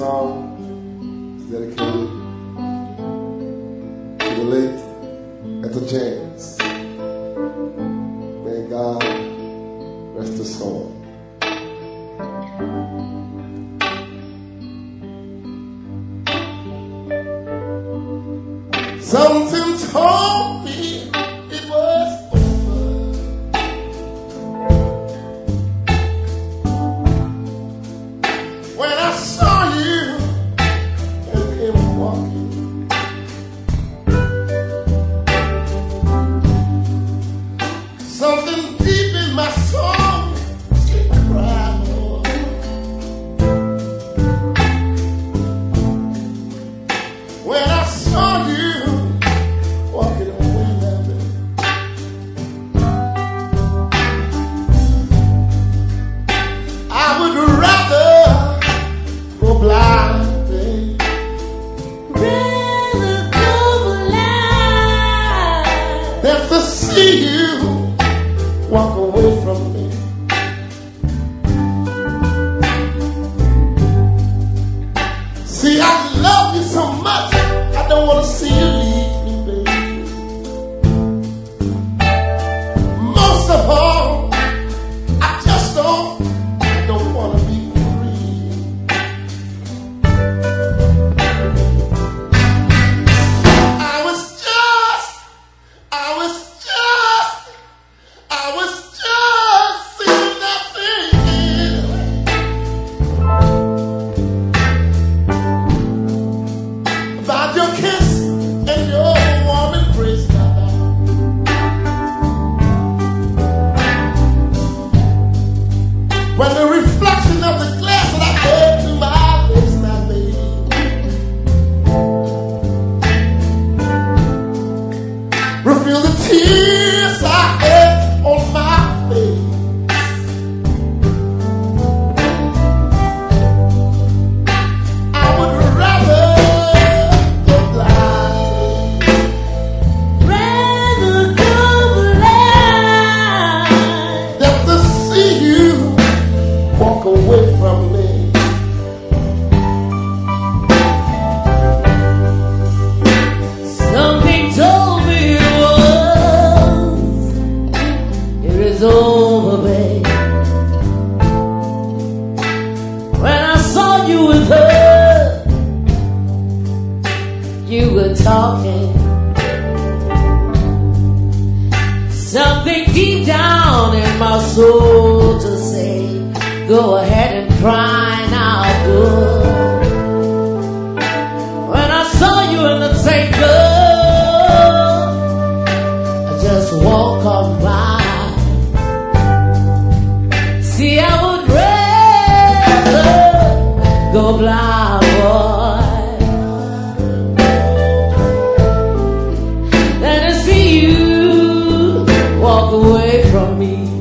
song is dedicated to the late Etta James. May God rest his soul. Something told see you. talking. Something deep down in my soul to say, go ahead and cry now, good. When I saw you in the tangle, I just walk on by. See, I would rather go blind. me.